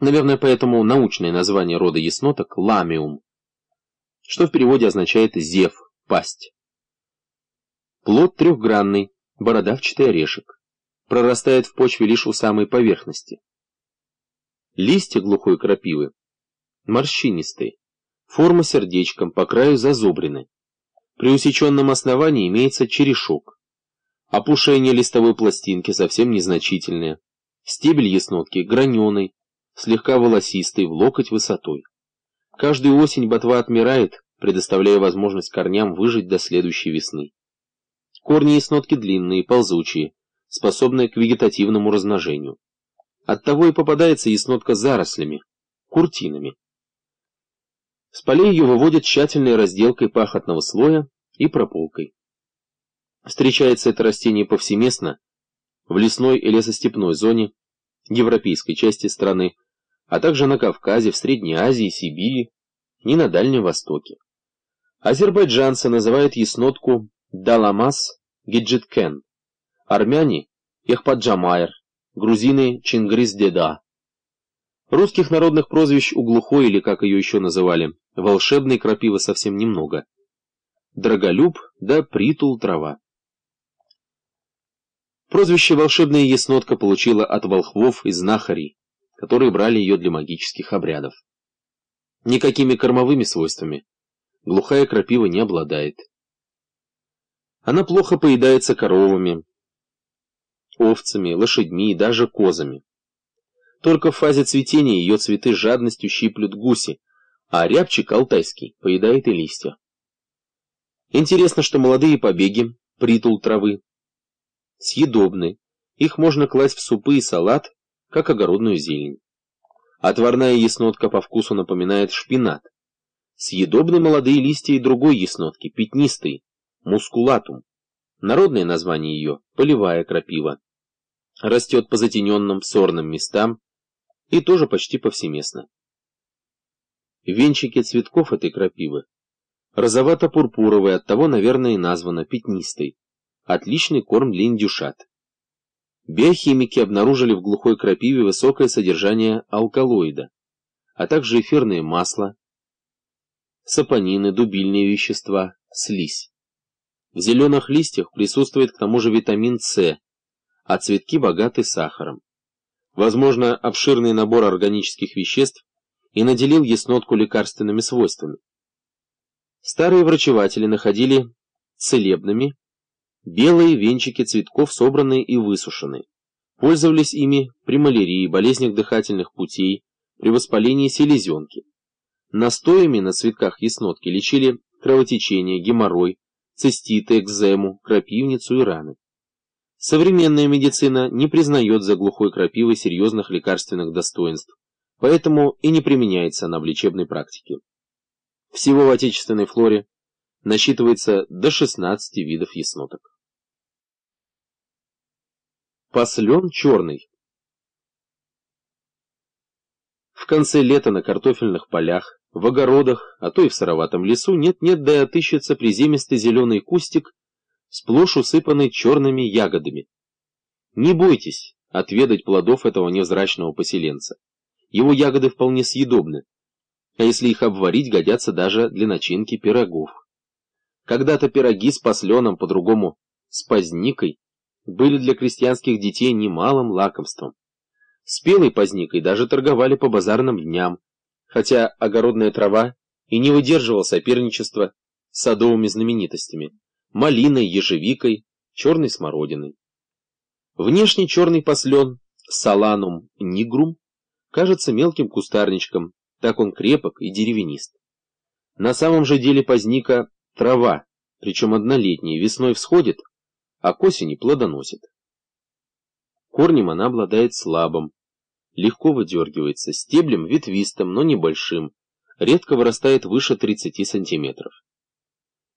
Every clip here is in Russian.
Наверное, поэтому научное название рода ясноток – ламиум, что в переводе означает «зев», «пасть». Плод трехгранный, бородавчатый орешек. Прорастает в почве лишь у самой поверхности. Листья глухой крапивы морщинистые, форма сердечком, по краю зазубрены. При усеченном основании имеется черешок. Опушение листовой пластинки совсем незначительное. Стебель яснотки граненый, слегка волосистый, в локоть высотой. Каждую осень ботва отмирает, предоставляя возможность корням выжить до следующей весны. Корни яснотки длинные, ползучие, способные к вегетативному размножению. Оттого и попадается яснотка зарослями, куртинами. С полей ее выводят тщательной разделкой пахотного слоя и прополкой. Встречается это растение повсеместно в лесной и лесостепной зоне европейской части страны, а также на Кавказе, в Средней Азии, Сибири и на Дальнем Востоке. Азербайджанцы называют яснотку Даламас Гиджиткен, армяне – Эхпаджамайр, грузины – Чингриз-Деда. Русских народных прозвищ у глухой, или как ее еще называли, волшебной крапивы совсем немного. Драголюб да притул трава. Прозвище «волшебная яснотка» получила от волхвов и знахарей, которые брали ее для магических обрядов. Никакими кормовыми свойствами глухая крапива не обладает. Она плохо поедается коровами, овцами, лошадьми и даже козами. Только в фазе цветения ее цветы жадностью щиплют гуси, а рябчик алтайский поедает и листья. Интересно, что молодые побеги, притул травы, съедобны, их можно класть в супы и салат, как огородную зелень. Отварная яснотка по вкусу напоминает шпинат. Съедобны молодые листья и другой яснотки, пятнистый, мускулатум. Народное название ее – полевая крапива. Растет по затененным сорным местам, и тоже почти повсеместно. Венчики цветков этой крапивы розовато-пурпуровые, оттого, наверное, и названо пятнистой. Отличный корм для индюшат. Биохимики обнаружили в глухой крапиве высокое содержание алкалоида, а также эфирное масло, сапонины, дубильные вещества, слизь. В зеленых листьях присутствует к тому же витамин С, а цветки богаты сахаром возможно, обширный набор органических веществ и наделил яснотку лекарственными свойствами. Старые врачеватели находили целебными белые венчики цветков, собранные и высушенные. Пользовались ими при малярии, болезнях дыхательных путей, при воспалении селезенки. Настоями на цветках яснотки лечили кровотечение, геморрой, циститы, экзему, крапивницу и раны. Современная медицина не признает за глухой крапивой серьезных лекарственных достоинств, поэтому и не применяется она в лечебной практике. Всего в отечественной флоре насчитывается до 16 видов ясноток. Послен черный. В конце лета на картофельных полях, в огородах, а то и в сыроватом лесу нет-нет, да и отыщется приземистый зеленый кустик, сплошь усыпанный черными ягодами. Не бойтесь отведать плодов этого невзрачного поселенца. Его ягоды вполне съедобны, а если их обварить, годятся даже для начинки пирогов. Когда-то пироги с посленом, по-другому с позникой, были для крестьянских детей немалым лакомством. Спелой позникой даже торговали по базарным дням, хотя огородная трава и не выдерживала соперничества с садовыми знаменитостями малиной, ежевикой, черной смородиной. Внешне черный послен, саланум нигрум, кажется мелким кустарничком, так он крепок и деревянист. На самом же деле поздника трава, причем однолетняя, весной всходит, а к осени плодоносит. Корнем она обладает слабым, легко выдергивается, стеблем ветвистым, но небольшим, редко вырастает выше 30 сантиметров.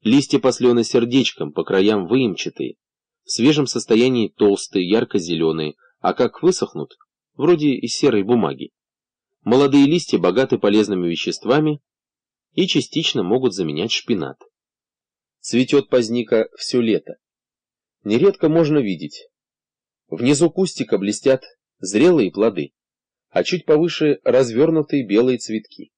Листья послена сердечком, по краям выемчатые, в свежем состоянии толстые, ярко-зеленые, а как высохнут, вроде из серой бумаги. Молодые листья богаты полезными веществами и частично могут заменять шпинат. Цветет поздника все лето. Нередко можно видеть. Внизу кустика блестят зрелые плоды. а чуть повыше развернутые белые цветки.